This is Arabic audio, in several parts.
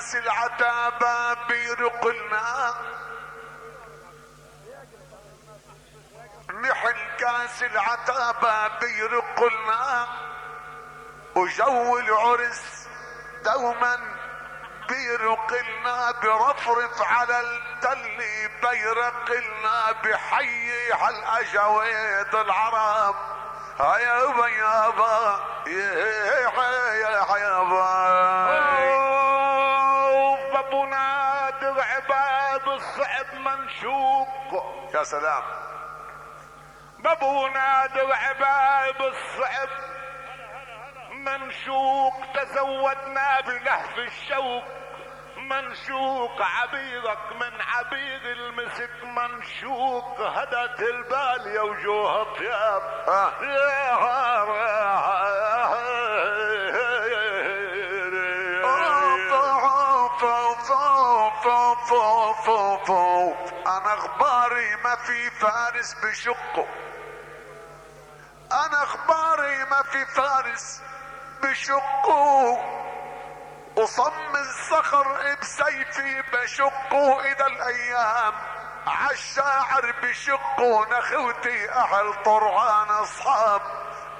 كاس العتابة بيرقلنا نحن كاس العتابة بيرقلنا وجو العرس دوما بيرقلنا برفرف على التل بيرقلنا بحيي على الاجويد العرب يابا يابا يا يابا ابو نادر عباد الصعب منشوق. يا سلام. بابو نادر عباد الصعب منشوق. تزودنا بلهف الشوق. منشوق عبيرك من عبير المسك. منشوق هدت البال يا وجوه طياب آه. أنا أخباري ما في فارس بشقه أنا أخباري ما في فارس بشقه وصم الصخر بسيفي بشقه إذا الأيام عالشاعر بشقه نخوتي أهل طرعان أصحاب.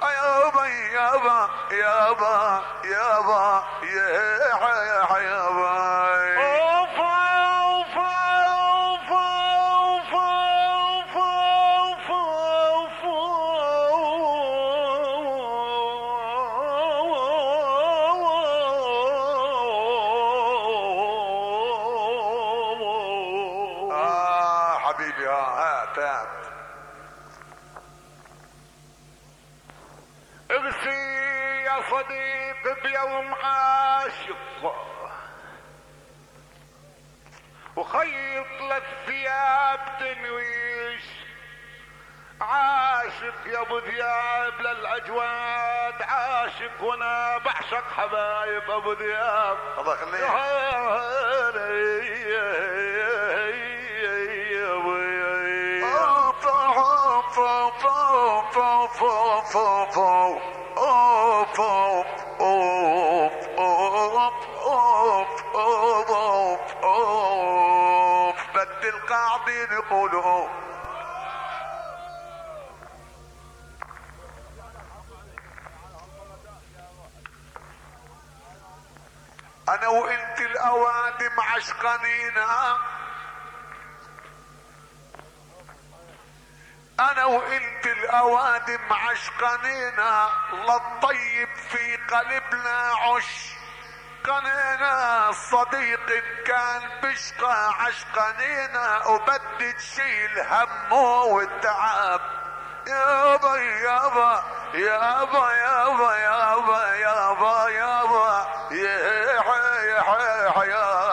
يابا يابا يابا يابا يا آه تعب ارسي يا صديق بيوم عاشق وخيط للثياب تنويش عاشق يا ابو ذياب للاجواد عاشق وأنا بعشق حبايب ابو ذياب الله يخليك بدل قاعدين يقولوا أنا وإنت الاوادم عشقانينا. أنا وإنت الاوادم عشقانينا للطيب في قلبنا عش. قنينا صديق كان بشقى عشقانينا وبدي تشيل همه والتعب. يابا يابا يابا يابا يابا يابا يابا. يابا يابا